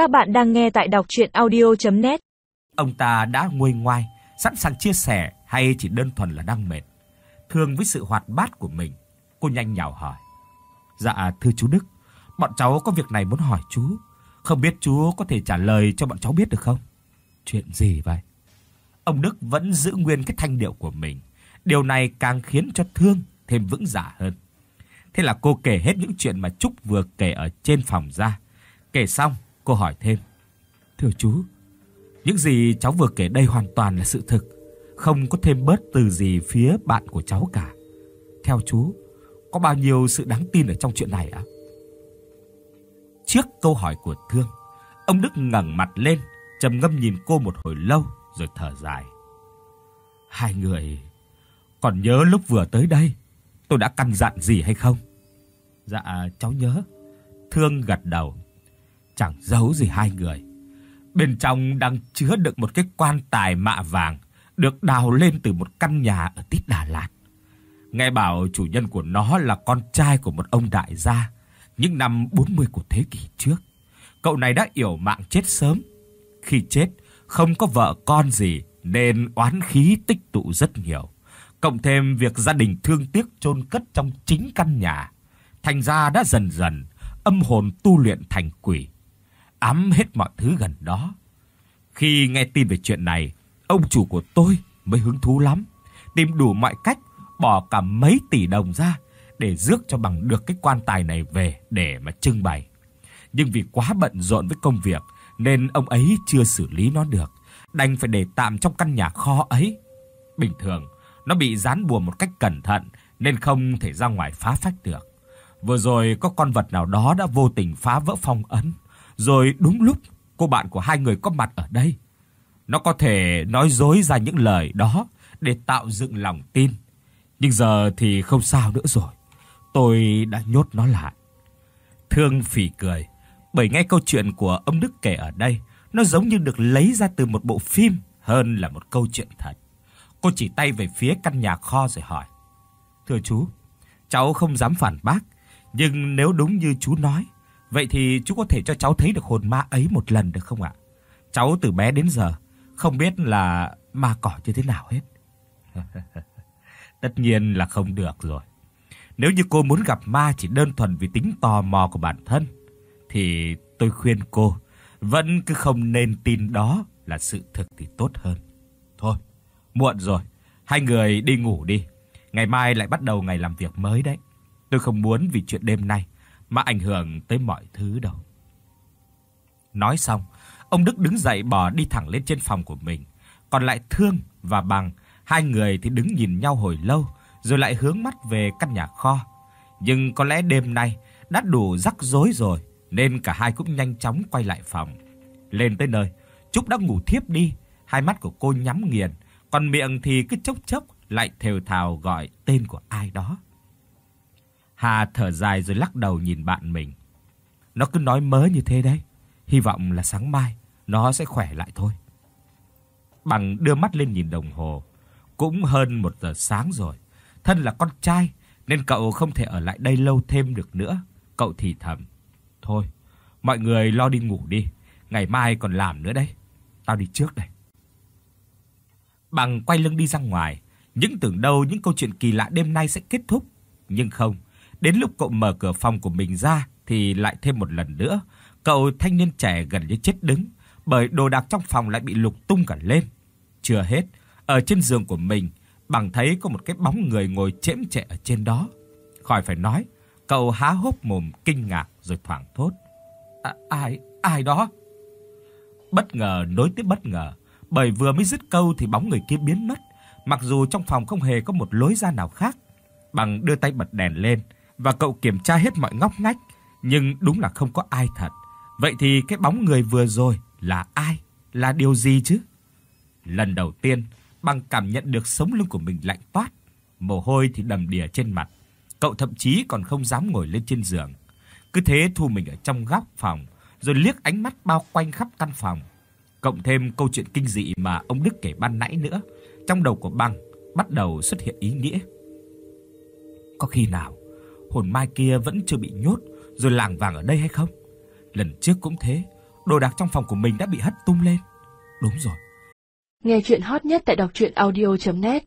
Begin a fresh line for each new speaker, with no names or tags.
Các bạn đang nghe tại đọc audio net
Ông ta đã nguôi ngoai, sẵn sàng chia sẻ hay chỉ đơn thuần là đang mệt. Thương với sự hoạt bát của mình, cô nhanh nhảu hỏi: "Dạ thưa chú Đức, bọn cháu có việc này muốn hỏi chú, không biết chú có thể trả lời cho bọn cháu biết được không?" "Chuyện gì vậy?" Ông Đức vẫn giữ nguyên cái thanh điệu của mình. Điều này càng khiến cho Thương thêm vững dạ hơn. Thế là cô kể hết những chuyện mà Trúc vừa kể ở trên phòng ra. Kể xong, cô hỏi thêm: "Thưa chú, những gì cháu vừa kể đây hoàn toàn là sự thực, không có thêm bớt từ gì phía bạn của cháu cả. Theo chú, có bao nhiêu sự đáng tin ở trong chuyện này ạ?" Trước câu hỏi của Thương, ông Đức ngẩng mặt lên, trầm ngâm nhìn cô một hồi lâu rồi thở dài. Hai người còn nhớ lúc vừa tới đây, tôi đã căn dặn gì hay không? Dạ cháu nhớ. Thương gật đầu. Chẳng giấu gì hai người. Bên trong đang chứa đựng một cái quan tài mạ vàng được đào lên từ một căn nhà ở tít Đà Lạt. Nghe bảo chủ nhân của nó là con trai của một ông đại gia những năm 40 của thế kỷ trước. Cậu này đã yểu mạng chết sớm. Khi chết không có vợ con gì nên oán khí tích tụ rất nhiều. Cộng thêm việc gia đình thương tiếc chôn cất trong chính căn nhà, thành ra đã dần dần âm hồn tu luyện thành quỷ, ám hết mọi thứ gần đó. Khi nghe tin về chuyện này, ông chủ của tôi mới hứng thú lắm, tìm đủ mọi cách bỏ cả mấy tỷ đồng ra để rước cho bằng được cái quan tài này về để mà trưng bày. Nhưng vì quá bận rộn với công việc nên ông ấy chưa xử lý nó được, đành phải để tạm trong căn nhà kho ấy. Bình thường, nó bị dán bùa một cách cẩn thận nên không thể ra ngoài phá phách được. Vừa rồi có con vật nào đó đã vô tình phá vỡ phong ấn, rồi đúng lúc cô bạn của hai người có mặt ở đây. Nó có thể nói dối ra những lời đó để tạo dựng lòng tin. Nhưng giờ thì không sao nữa rồi. Tôi đã nhốt nó lại. Thương phỉ cười, bởi nghe câu chuyện của ông Đức kể ở đây, nó giống như được lấy ra từ một bộ phim hơn là một câu chuyện thật. Cô chỉ tay về phía căn nhà kho rồi hỏi: "Thưa chú, cháu không dám phản bác, nhưng nếu đúng như chú nói, vậy thì chú có thể cho cháu thấy được hồn ma ấy một lần được không ạ? Cháu từ bé đến giờ không biết là ma cỏ như thế nào hết." Tất nhiên là không được rồi. Nếu như cô muốn gặp ma chỉ đơn thuần vì tính tò mò của bản thân thì tôi khuyên cô vẫn cứ không nên tin đó là sự thực thì tốt hơn. Thôi, muộn rồi, hai người đi ngủ đi. Ngày mai lại bắt đầu ngày làm việc mới đấy. Tôi không muốn vì chuyện đêm nay mà ảnh hưởng tới mọi thứ đâu. Nói xong, ông Đức đứng dậy bỏ đi thẳng lên trên phòng của mình, còn lại Thương và Bằng, hai người thì đứng nhìn nhau hồi lâu rồi lại hướng mắt về căn nhà kho. Nhưng có lẽ đêm nay đã đủ rắc rối rồi nên cả hai cũng nhanh chóng quay lại phòng. Lên tới nơi, Trúc đã ngủ thiếp đi, hai mắt của cô nhắm nghiền, còn miệng thì cứ chốc chốc lại thều thào gọi tên của ai đó. Hà thở dài rồi lắc đầu nhìn bạn mình. Nó cứ nói mớ như thế đấy, hy vọng là sáng mai nó sẽ khỏe lại thôi. Bằng đưa mắt lên nhìn đồng hồ, cũng hơn một giờ sáng rồi. Thân là con trai nên cậu không thể ở lại đây lâu thêm được nữa. Cậu thì thầm, "Thôi, mọi người lo đi ngủ đi, ngày mai còn làm nữa đấy. Tao đi trước đây." Bằng quay lưng đi ra ngoài, những tưởng đâu những câu chuyện kỳ lạ đêm nay sẽ kết thúc, nhưng không. Đến lúc cậu mở cửa phòng của mình ra thì lại thêm một lần nữa, cậu thanh niên trẻ gần như chết đứng, bởi đồ đạc trong phòng lại bị lục tung cả lên. Chưa hết, ở trên giường của mình, bằng thấy có một cái bóng người ngồi chễm chệ ở trên đó. Khỏi phải nói, cậu há hốc mồm kinh ngạc rồi thoảng thốt: à, "Ai, ai đó?" Bất ngờ nối tiếp bất ngờ, bởi vừa mới dứt câu thì bóng người kia biến mất, mặc dù trong phòng không hề có một lối ra nào khác. Bằng đưa tay bật đèn lên và cậu kiểm tra hết mọi ngóc ngách, nhưng đúng là không có ai thật. Vậy thì cái bóng người vừa rồi là ai? Là điều gì chứ? Lần đầu tiên, Bằng cảm nhận được sống lưng của mình lạnh toát, mồ hôi thì đầm đìa trên mặt. Cậu thậm chí còn không dám ngồi lên trên giường, cứ thế thu mình ở trong góc phòng, rồi liếc ánh mắt bao quanh khắp căn phòng. Cộng thêm câu chuyện kinh dị mà ông Đức kể ban nãy nữa, trong đầu của băng bắt đầu xuất hiện ý nghĩa. Có khi nào hồn mai kia vẫn chưa bị nhốt rồi lảng vàng ở đây hay không? Lần trước cũng thế, đồ đạc trong phòng của mình đã bị hất tung lên. Đúng rồi.
Nghe chuyện hot nhất tại đọc truyện audio.net